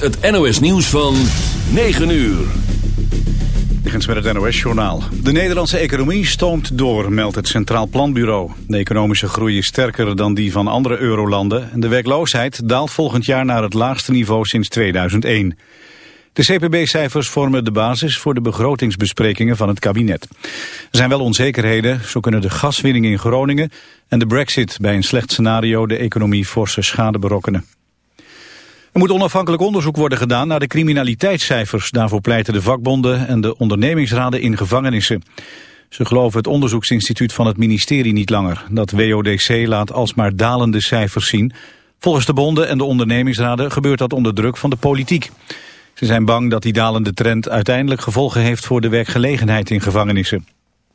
het NOS nieuws van 9 uur. Digens met het NOS-journaal. De Nederlandse economie stoomt door, meldt het Centraal Planbureau. De economische groei is sterker dan die van andere eurolanden... en de werkloosheid daalt volgend jaar naar het laagste niveau sinds 2001. De CPB-cijfers vormen de basis voor de begrotingsbesprekingen van het kabinet. Er zijn wel onzekerheden, zo kunnen de gaswinning in Groningen... en de brexit bij een slecht scenario de economie forse schade berokkenen. Er moet onafhankelijk onderzoek worden gedaan naar de criminaliteitscijfers. Daarvoor pleiten de vakbonden en de ondernemingsraden in gevangenissen. Ze geloven het onderzoeksinstituut van het ministerie niet langer. Dat WODC laat alsmaar dalende cijfers zien. Volgens de bonden en de ondernemingsraden gebeurt dat onder druk van de politiek. Ze zijn bang dat die dalende trend uiteindelijk gevolgen heeft voor de werkgelegenheid in gevangenissen.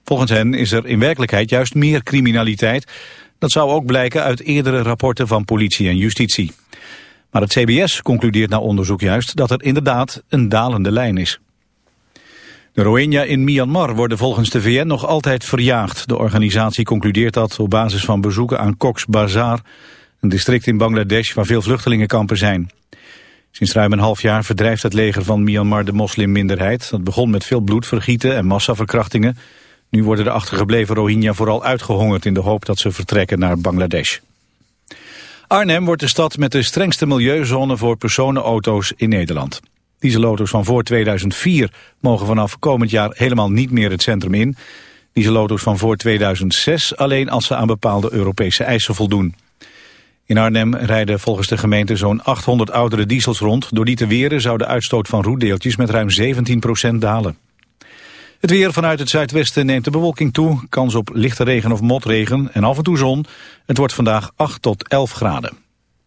Volgens hen is er in werkelijkheid juist meer criminaliteit. Dat zou ook blijken uit eerdere rapporten van politie en justitie. Maar het CBS concludeert na onderzoek juist dat er inderdaad een dalende lijn is. De Rohingya in Myanmar worden volgens de VN nog altijd verjaagd. De organisatie concludeert dat op basis van bezoeken aan Cox's Bazar, een district in Bangladesh waar veel vluchtelingenkampen zijn. Sinds ruim een half jaar verdrijft het leger van Myanmar de moslimminderheid. Dat begon met veel bloedvergieten en massaverkrachtingen. Nu worden de achtergebleven Rohingya vooral uitgehongerd in de hoop dat ze vertrekken naar Bangladesh. Arnhem wordt de stad met de strengste milieuzone voor personenauto's in Nederland. Dieselauto's van voor 2004 mogen vanaf komend jaar helemaal niet meer het centrum in. Dieselauto's van voor 2006 alleen als ze aan bepaalde Europese eisen voldoen. In Arnhem rijden volgens de gemeente zo'n 800 oudere diesels rond. Door die te weren zou de uitstoot van roetdeeltjes met ruim 17% dalen. Het weer vanuit het zuidwesten neemt de bewolking toe. Kans op lichte regen of motregen en af en toe zon. Het wordt vandaag 8 tot 11 graden.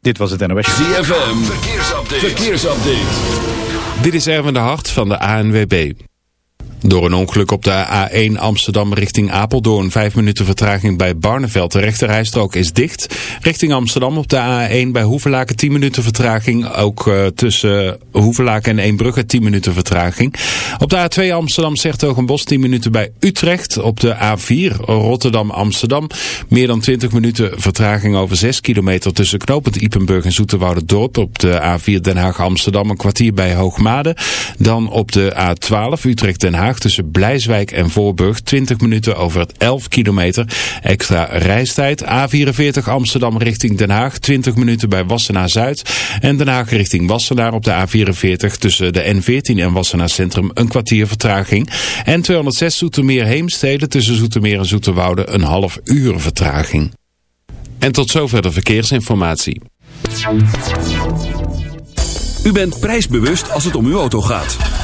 Dit was het NOS. ZFM, verkeersupdate. verkeersupdate. Dit is Erwin de Hart van de ANWB. Door een ongeluk op de A1 Amsterdam richting Apeldoorn. Vijf minuten vertraging bij Barneveld. De rechterrijstrook is dicht. Richting Amsterdam op de A1 bij Hoevelaken 10 minuten vertraging. Ook uh, tussen Hoevelaken en Eembrugge 10 minuten vertraging. Op de A2 Amsterdam Zertogenbos 10 minuten bij Utrecht. Op de A4 Rotterdam Amsterdam. Meer dan 20 minuten vertraging over 6 kilometer tussen Knopend Ipenburg en Zoeterwoude Dorp. Op de A4 Den Haag Amsterdam een kwartier bij Hoogmade. Dan op de A12 Utrecht Den Haag tussen Blijswijk en Voorburg 20 minuten over het 11 kilometer. Extra reistijd. A44 Amsterdam richting Den Haag 20 minuten bij Wassenaar Zuid. En Den Haag richting Wassenaar op de A44 tussen de N14 en Wassenaar Centrum een kwartier vertraging. En 206 Zoetermeer Heemstede tussen Zoetermeer en Zoeterwoude een half uur vertraging. En tot zover de verkeersinformatie. U bent prijsbewust als het om uw auto gaat.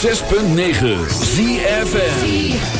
106.9 ZFN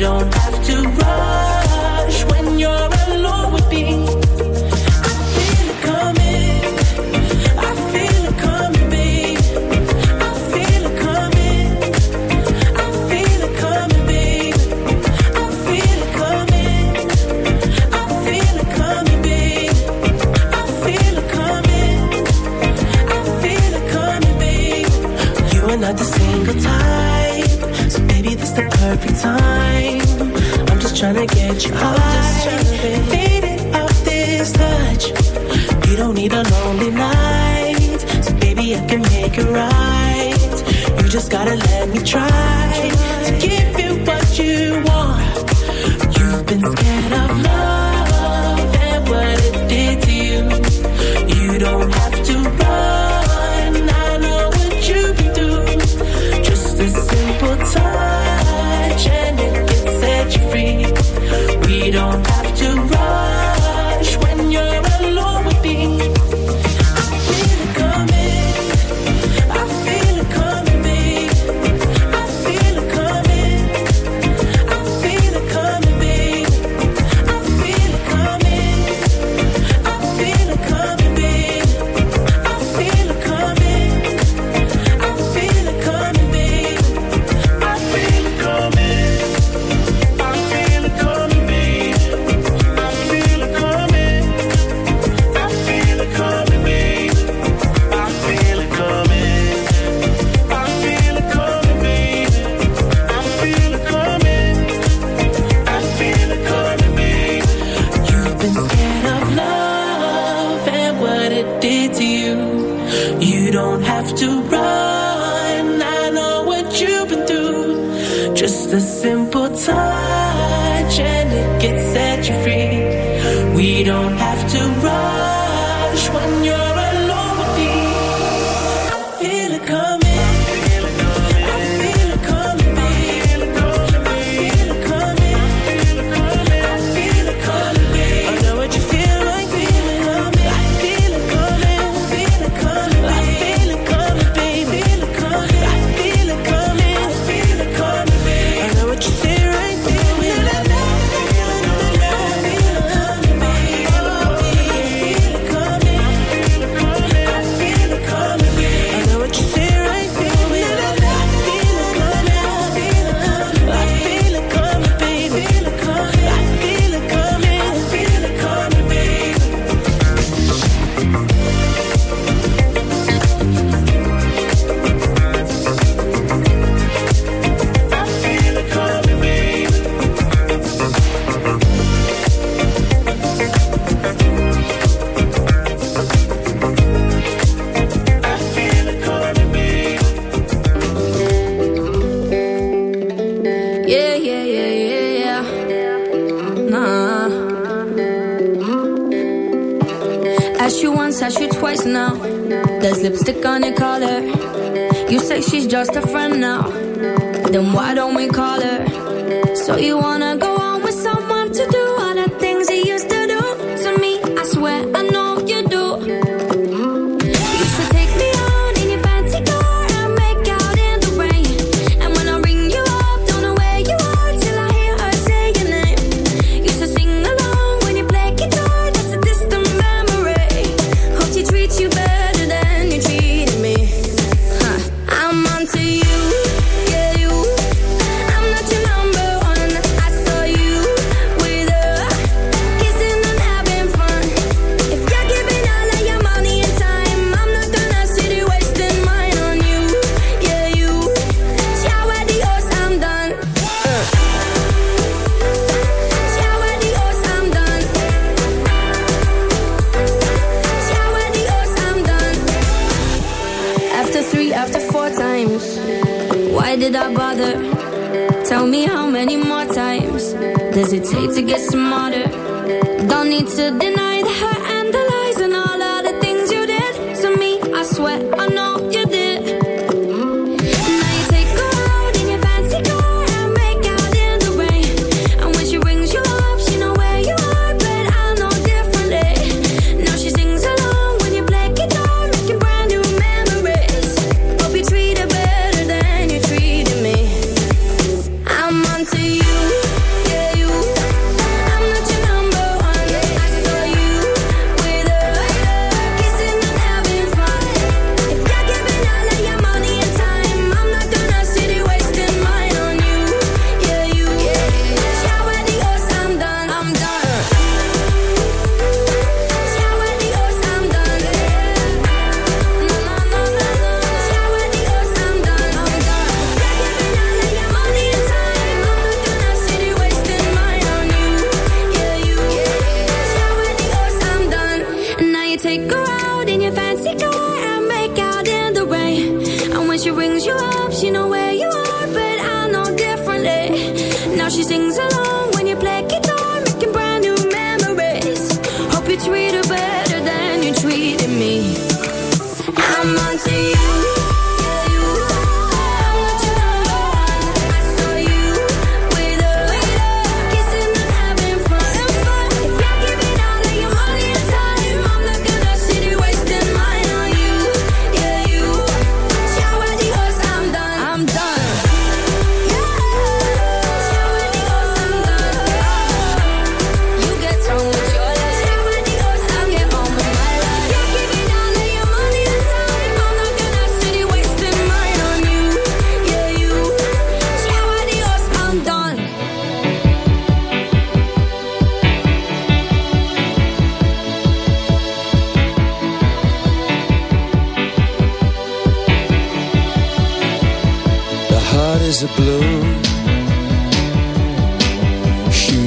don't edge of the. Faded off this touch. You don't need a lonely night. So baby, I can make it right. You just gotta let me try.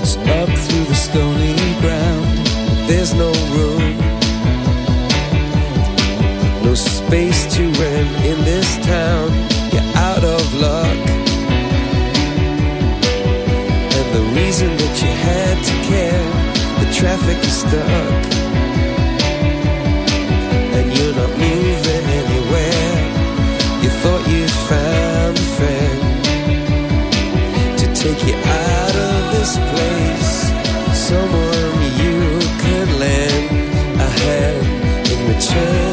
leads up through the stony ground. There's no room, no space to rent in this town. You're out of luck. And the reason that you had to care, the traffic is stuck. And you're not moving anywhere. You thought you found a friend to take you out. 这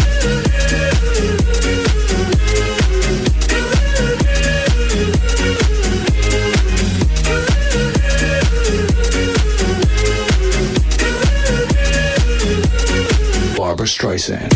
Streisand.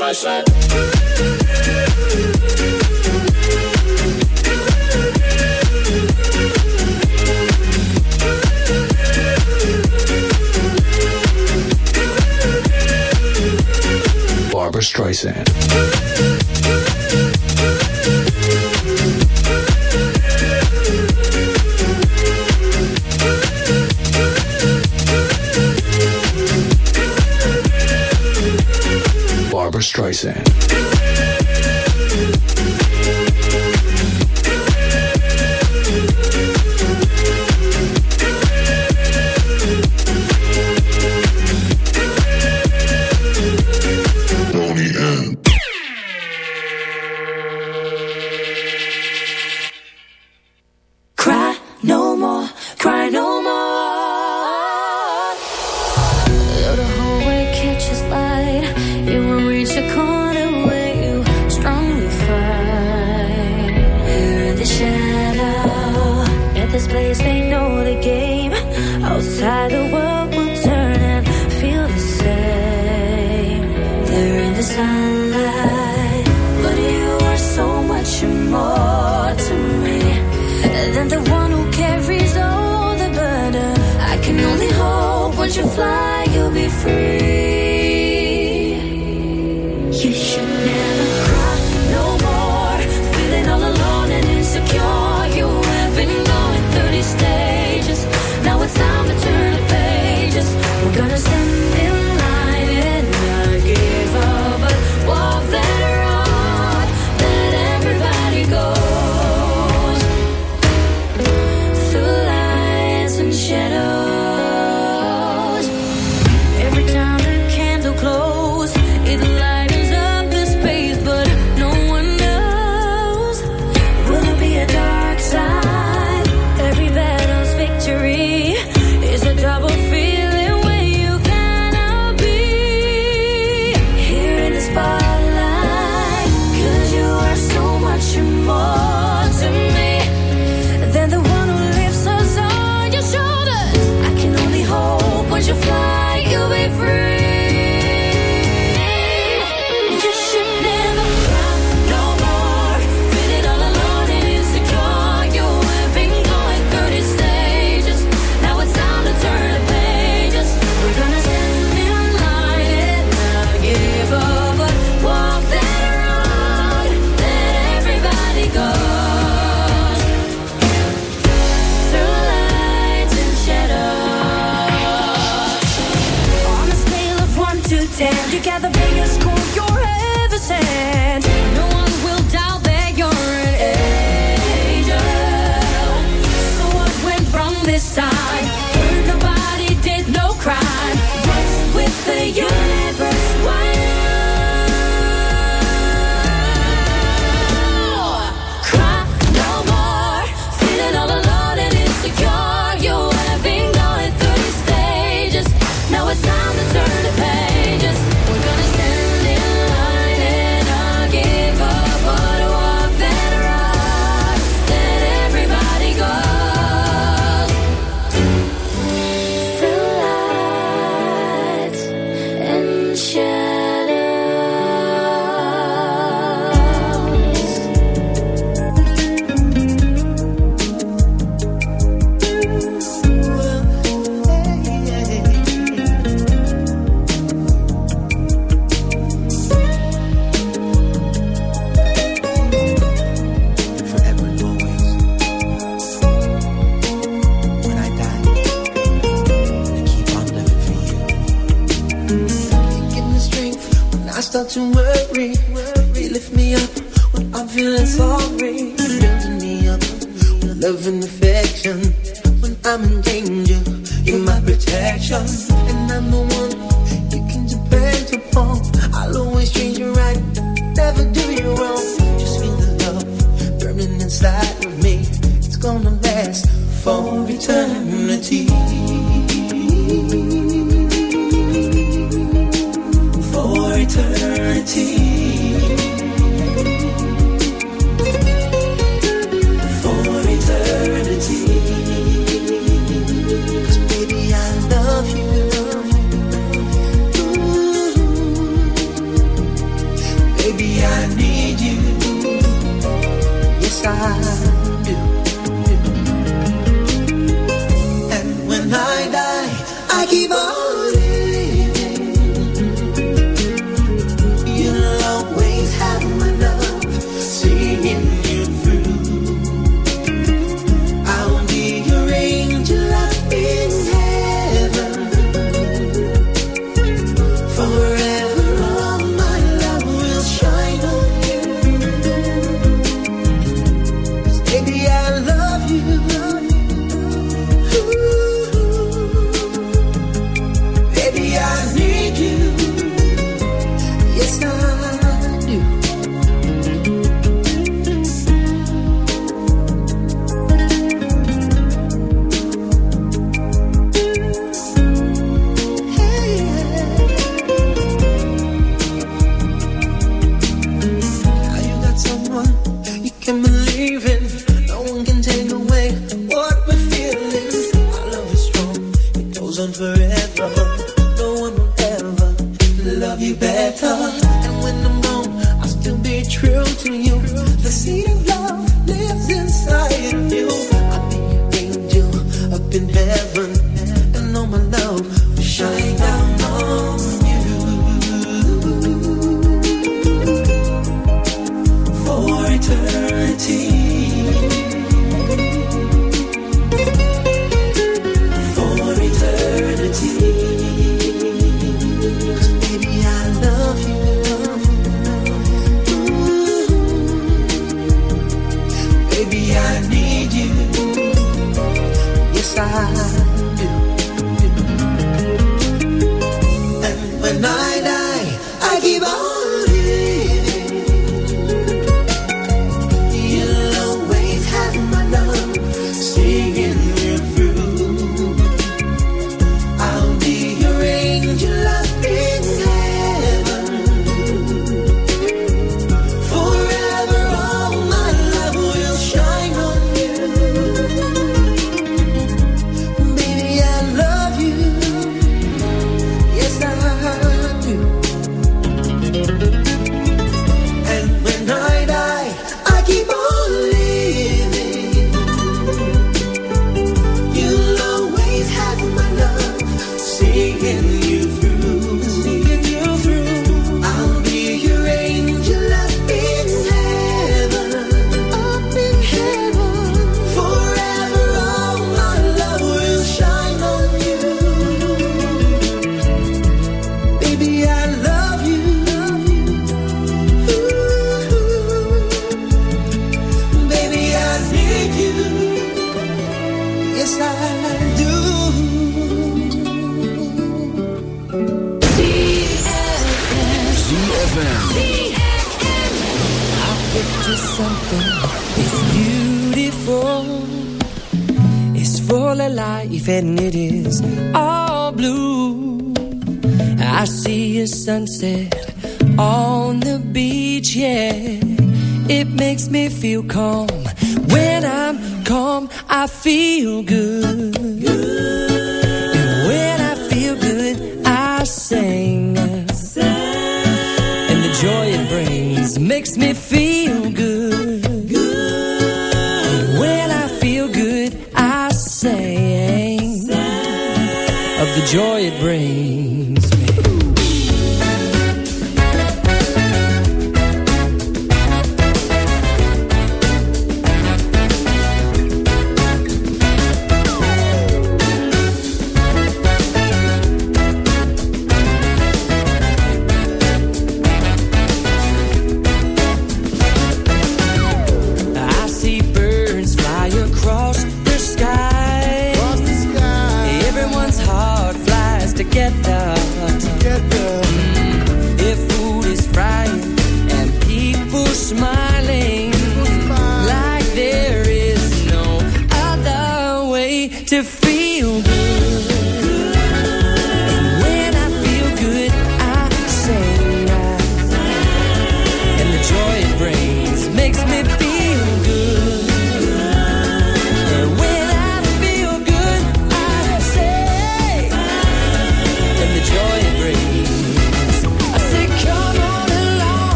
right. Barbara Streisand. Streisand.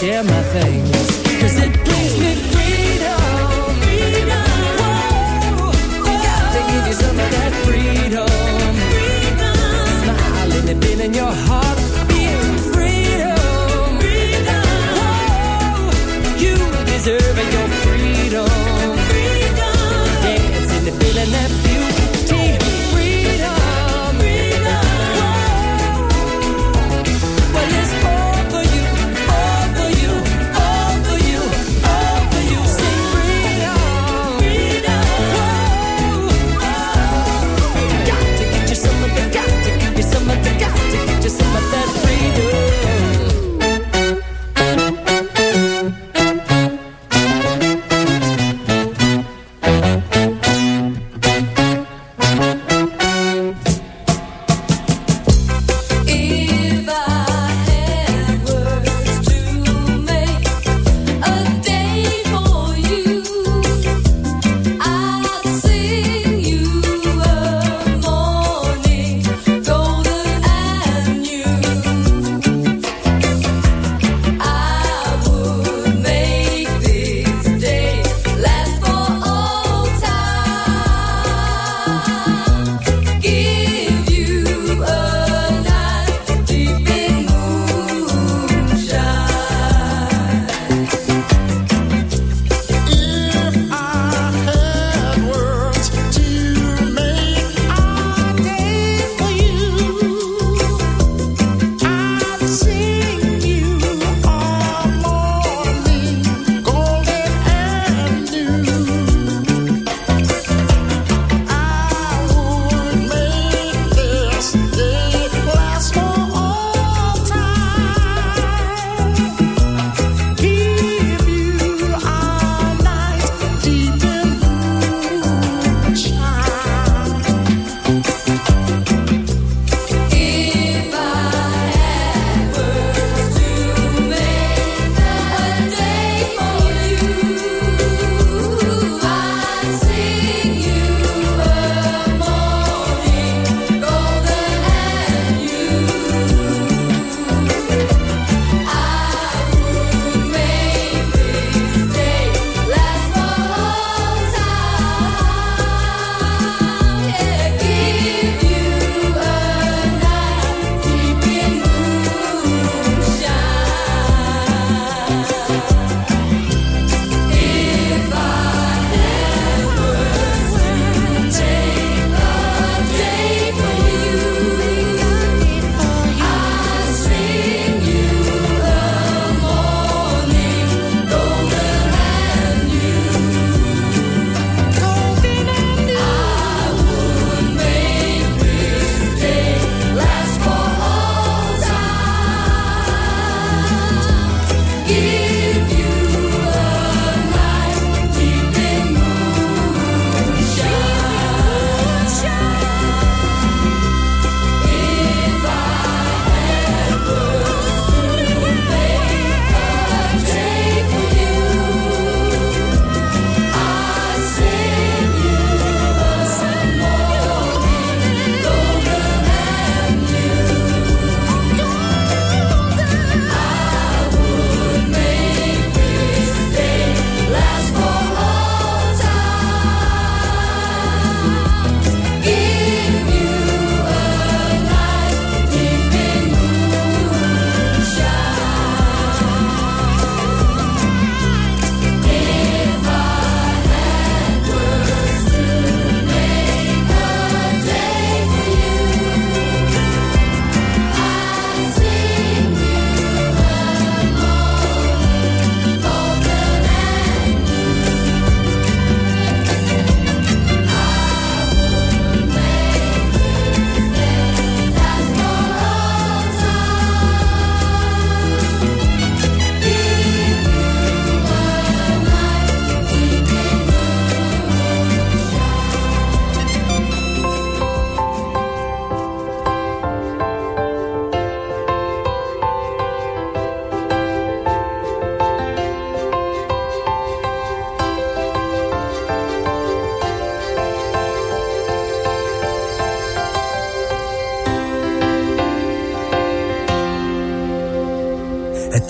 Share my things,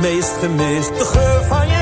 meest gemist. De geur van je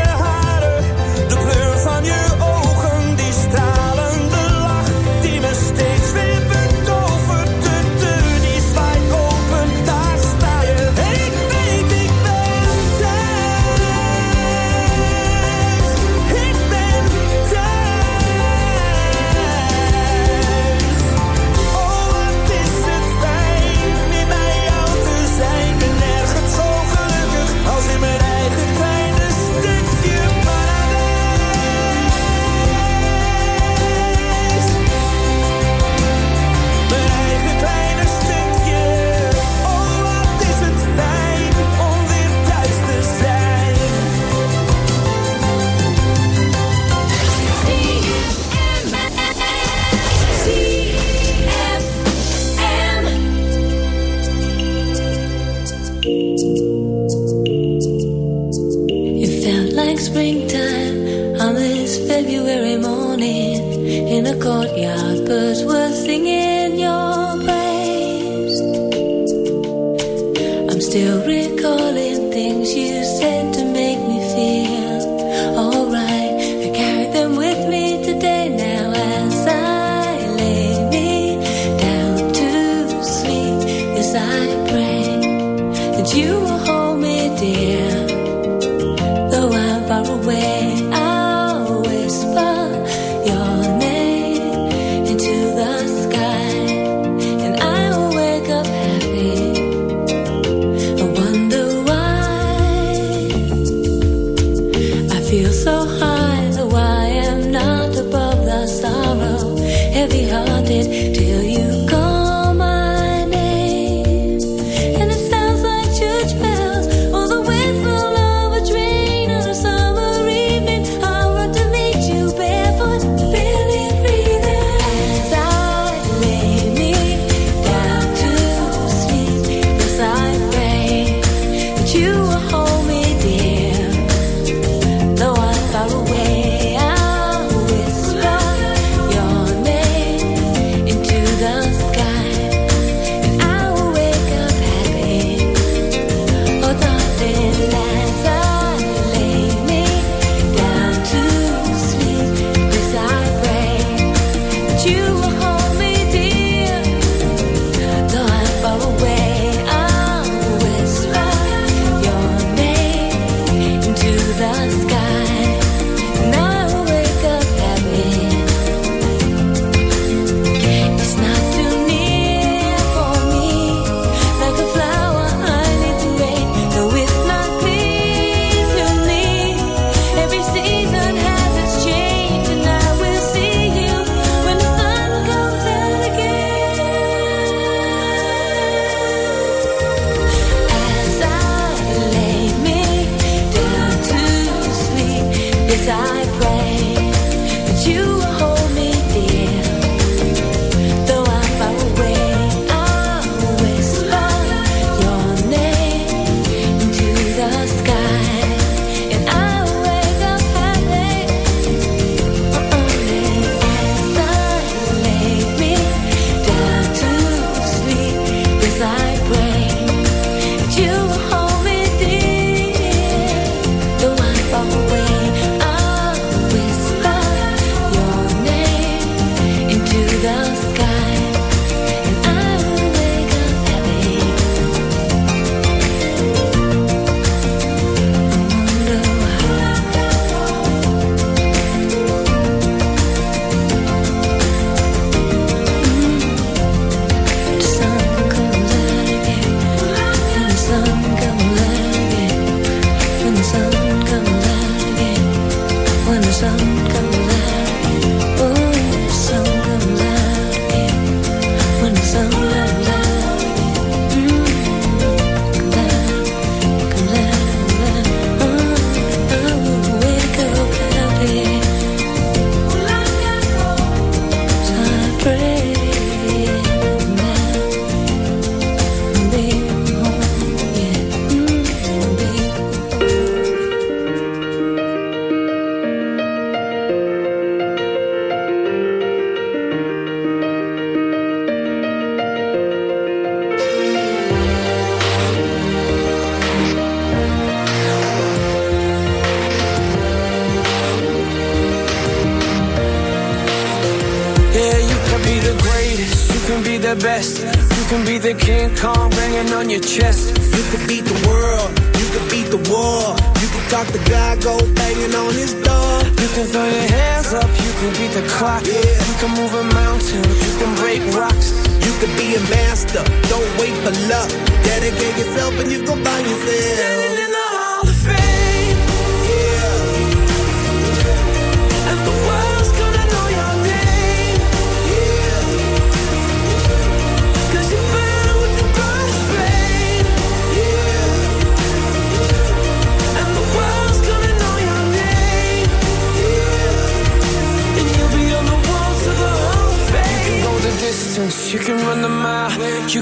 your chest.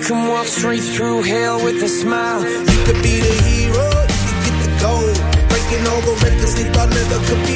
can walk straight through hell with a smile. You could be the hero, you get the gold. Breaking all the records they thought never could be.